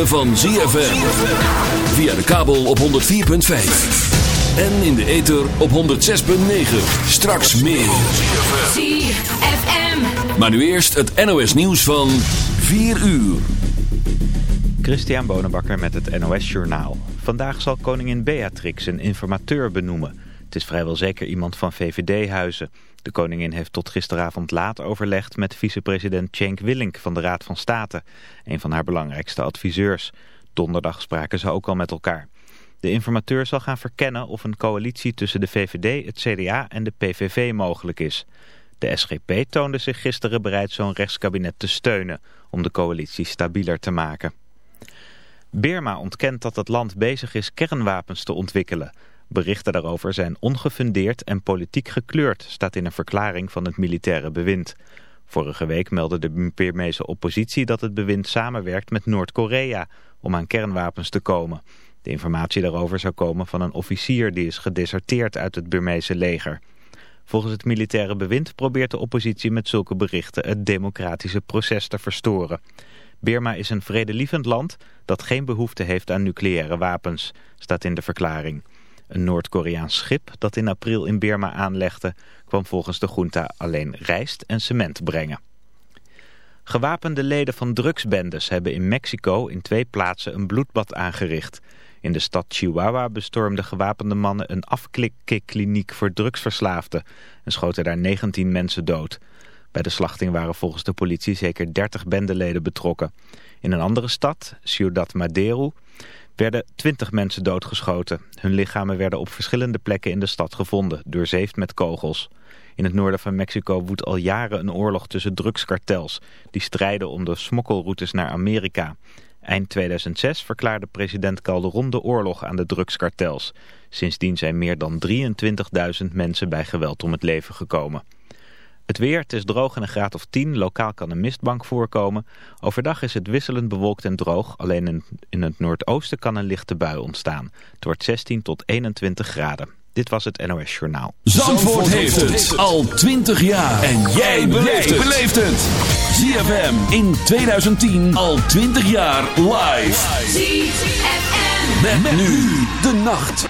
ritme van ZFM. Via de kabel op 104.5. En in de ether op 106.9. Straks meer. ZFM. Maar nu eerst het NOS nieuws van 4 uur. Christian Bonenbakker met het NOS Journaal. Vandaag zal koningin Beatrix een informateur benoemen. Het is vrijwel zeker iemand van VVD-huizen. De koningin heeft tot gisteravond laat overlegd met vicepresident Cenk Willink van de Raad van State, een van haar belangrijkste adviseurs. Donderdag spraken ze ook al met elkaar. De informateur zal gaan verkennen of een coalitie tussen de VVD, het CDA en de PVV mogelijk is. De SGP toonde zich gisteren bereid zo'n rechtskabinet te steunen om de coalitie stabieler te maken. Birma ontkent dat het land bezig is kernwapens te ontwikkelen. Berichten daarover zijn ongefundeerd en politiek gekleurd, staat in een verklaring van het militaire bewind. Vorige week meldde de Birmeese oppositie dat het bewind samenwerkt met Noord-Korea om aan kernwapens te komen. De informatie daarover zou komen van een officier die is gedeserteerd uit het Burmeese leger. Volgens het militaire bewind probeert de oppositie met zulke berichten het democratische proces te verstoren. Birma is een vredelievend land dat geen behoefte heeft aan nucleaire wapens, staat in de verklaring. Een Noord-Koreaans schip dat in april in Birma aanlegde... kwam volgens de junta alleen rijst en cement brengen. Gewapende leden van drugsbendes hebben in Mexico in twee plaatsen een bloedbad aangericht. In de stad Chihuahua bestormden gewapende mannen een afklikkliniek voor drugsverslaafden... en schoten daar 19 mensen dood. Bij de slachting waren volgens de politie zeker 30 bendeleden betrokken. In een andere stad, Ciudad Madero werden twintig mensen doodgeschoten. Hun lichamen werden op verschillende plekken in de stad gevonden, doorzeefd met kogels. In het noorden van Mexico woedt al jaren een oorlog tussen drugskartels... die strijden om de smokkelroutes naar Amerika. Eind 2006 verklaarde president Calderon de oorlog aan de drugskartels. Sindsdien zijn meer dan 23.000 mensen bij geweld om het leven gekomen. Het weer, het is droog en een graad of 10. Lokaal kan een mistbank voorkomen. Overdag is het wisselend bewolkt en droog. Alleen in, in het noordoosten kan een lichte bui ontstaan. Het wordt 16 tot 21 graden. Dit was het NOS Journaal. Zandvoort, heeft het al 20 jaar. En jij beleeft het. ZFM in 2010 al 20 jaar live. ZFM. met nu de nacht.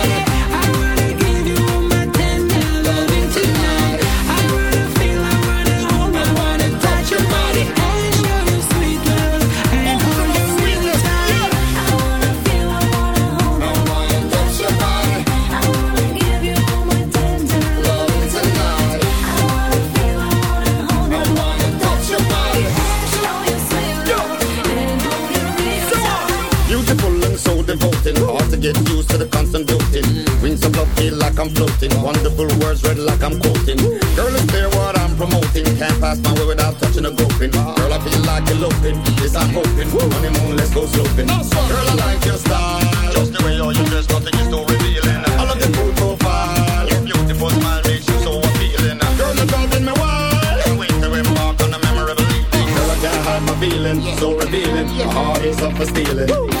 I'm floating. Wonderful words read like I'm quoting. Girl, it's clear what I'm promoting. Can't pass my way without touching a groping. Girl, I feel like eloping. This I'm hoping. Honeymoon, let's go sloping. Girl, I like your style. Just the way all you dress, nothing is too revealing. I love your full profile. Your beautiful smile makes you so appealing. Girl, you're driving me wild. Can't wait to embark on a memorable evening. Girl, I can't hide my feelings. So revealing. My heart is up for stealing.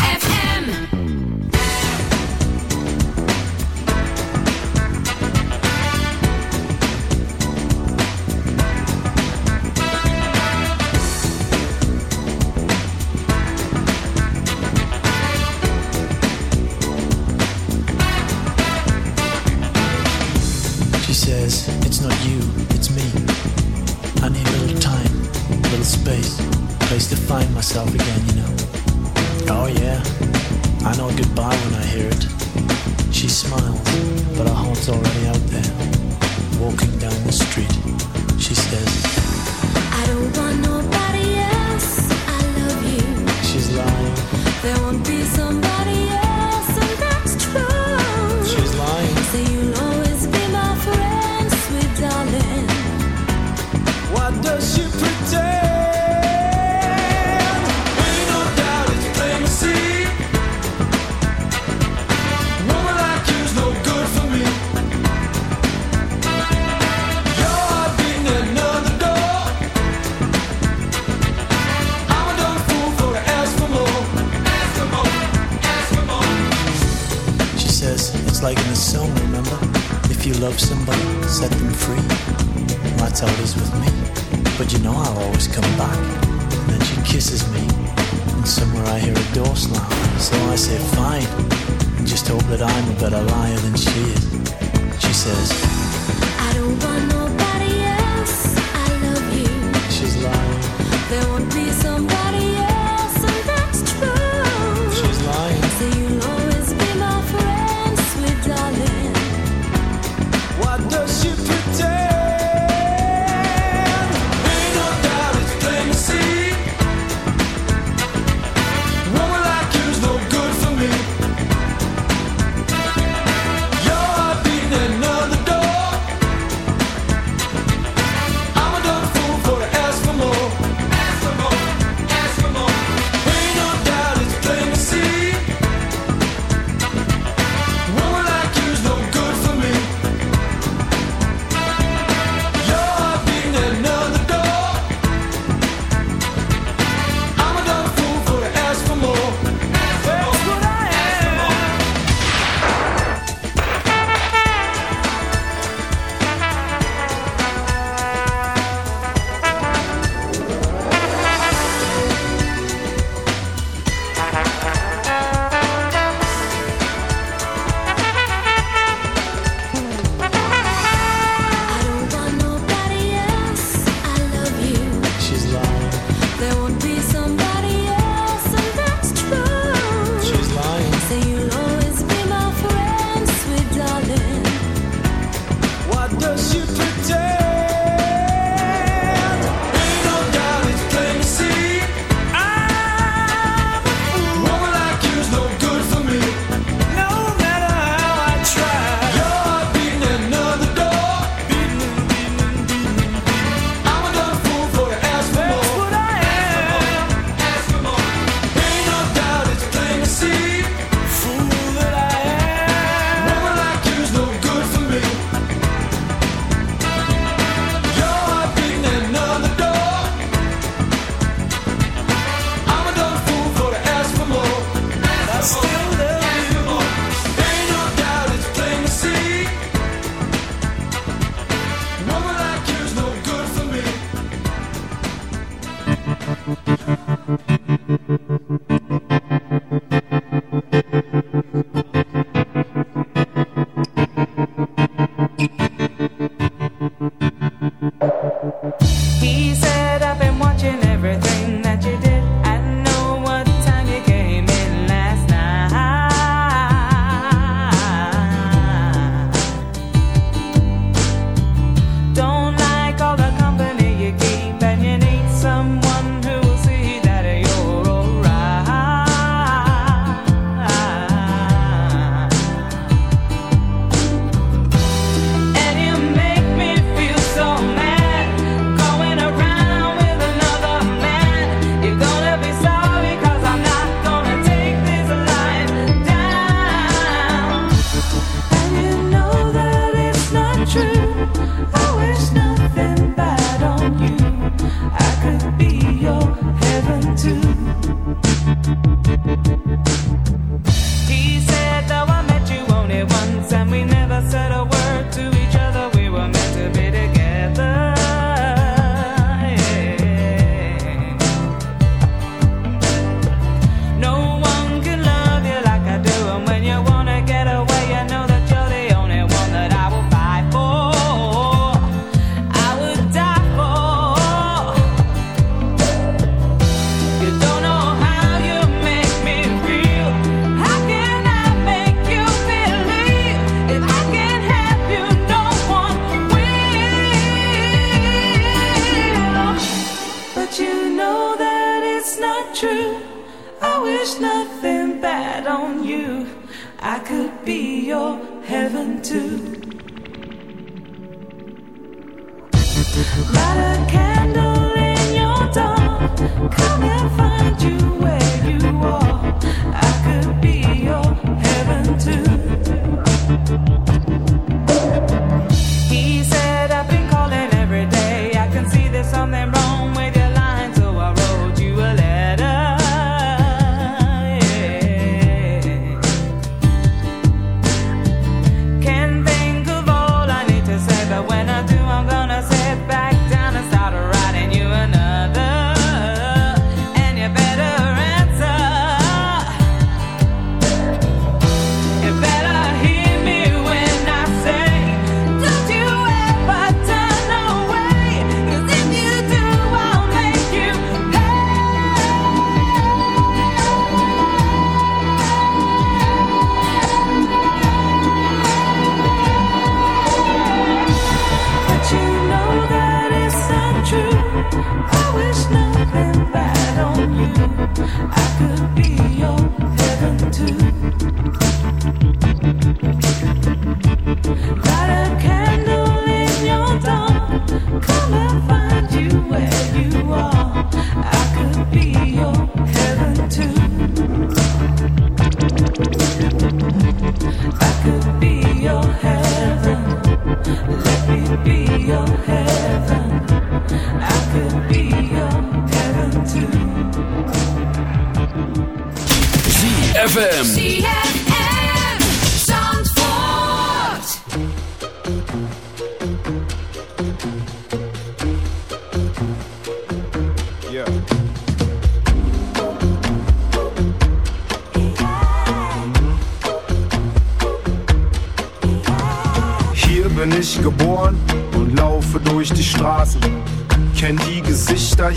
says, It's not you, it's me. I need a little time, a little space, a place to find myself again, you know. Oh yeah, I know goodbye when I hear it. She smiles, but her heart's already out there. Walking down the street, she says,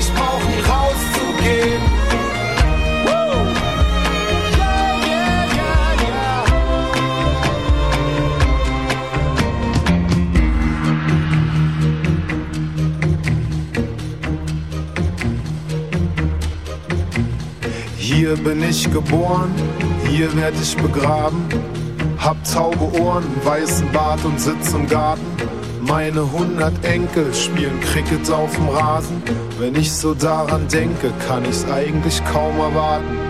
Ich brauch nie rauszugehen. Hier bin ich geboren, hier werd ich begraben. Hab tauge Ohren, weißen Bart und sitz im Garten meine 100 Enkel spielen Cricket auf dem Rasen. Wenn ich so daran denke, kann ich's eigentlich kaum erwarten.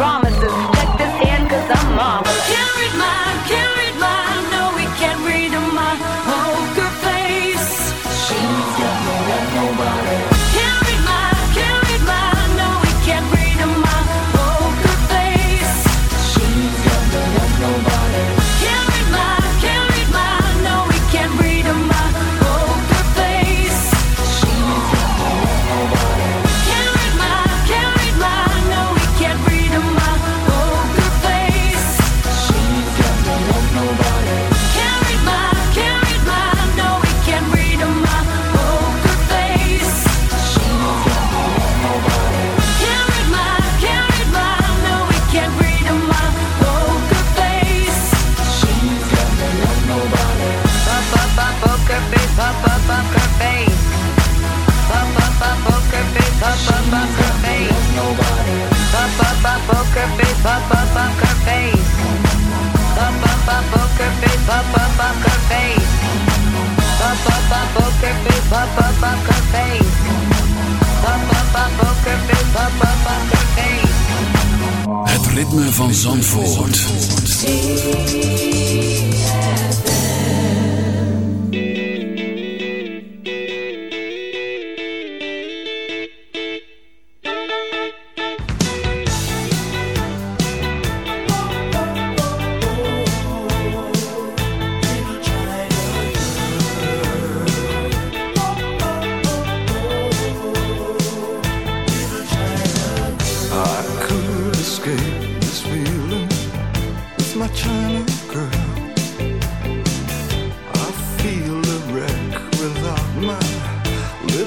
Promise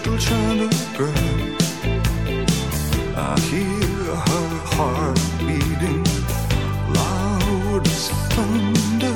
little China girl. I hear her heart beating loud as thunder.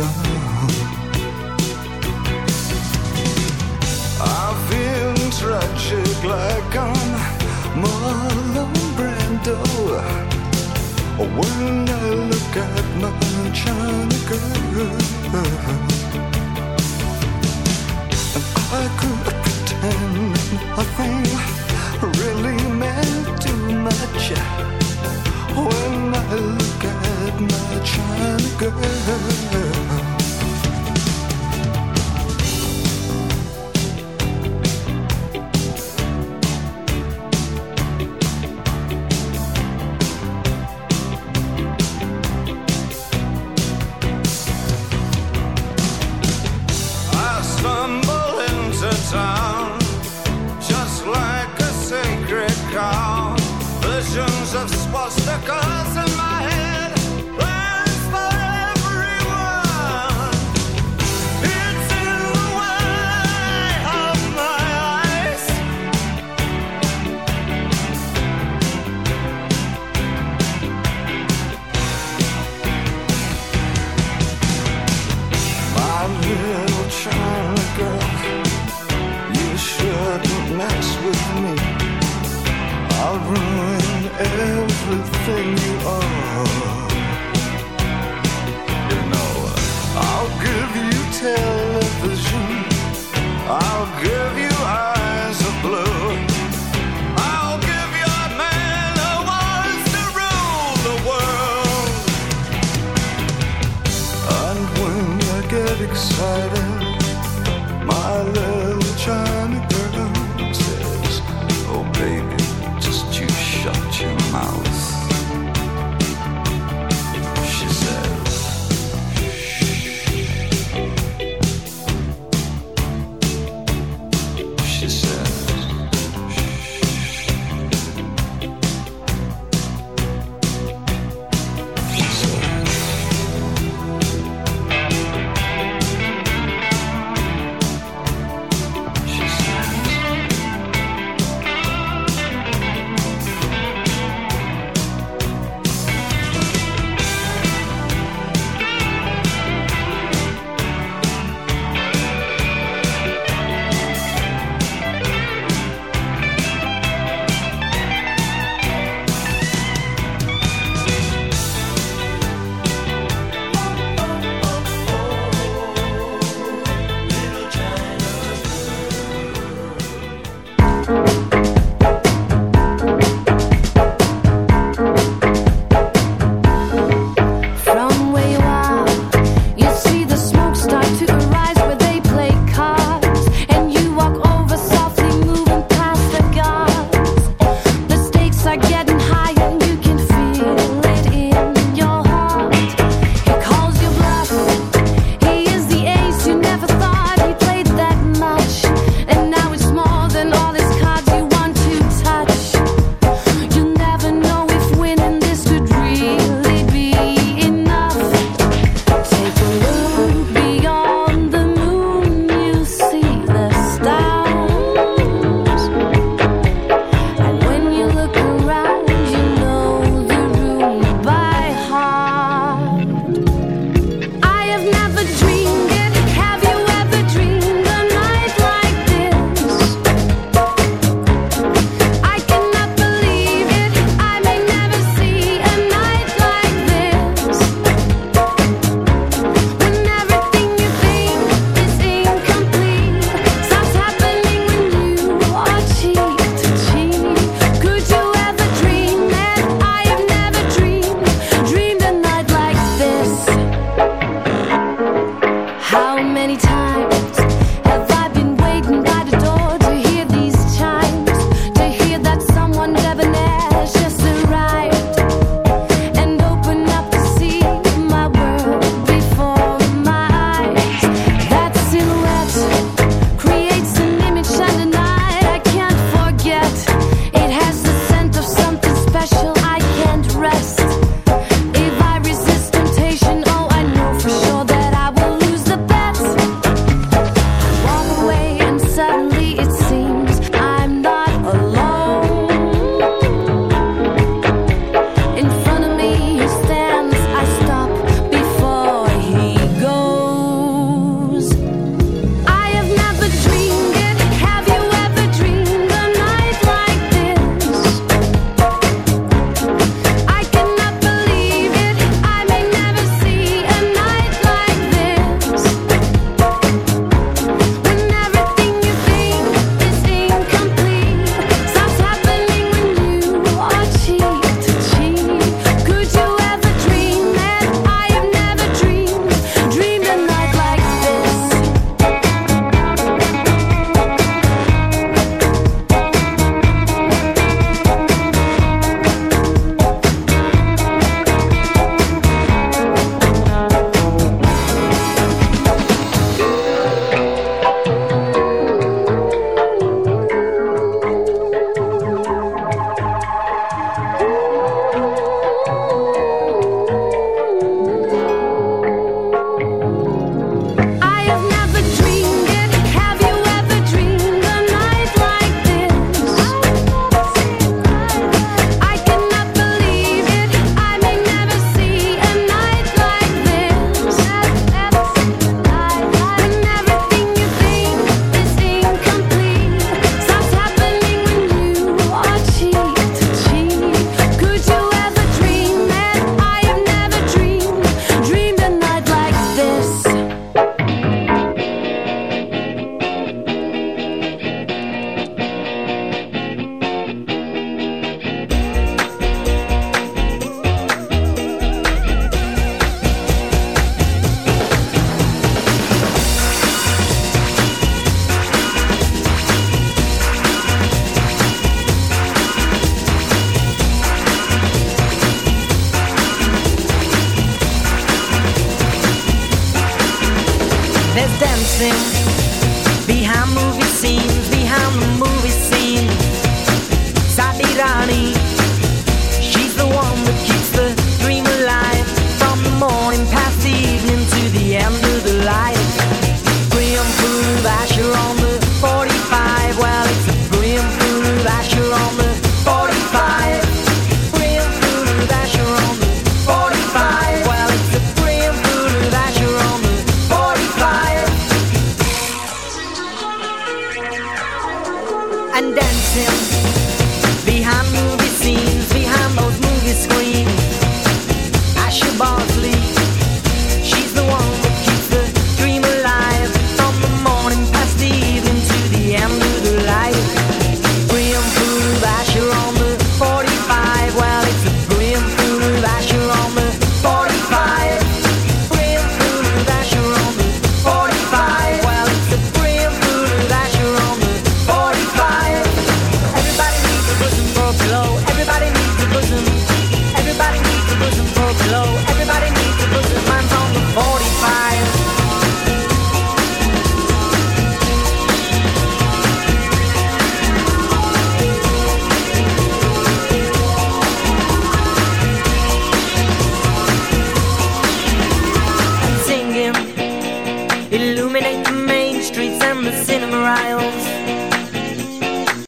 I've been tragic like on Marlon Brando. When I look at my girl, I could pretend really meant too much. When I look at my girl.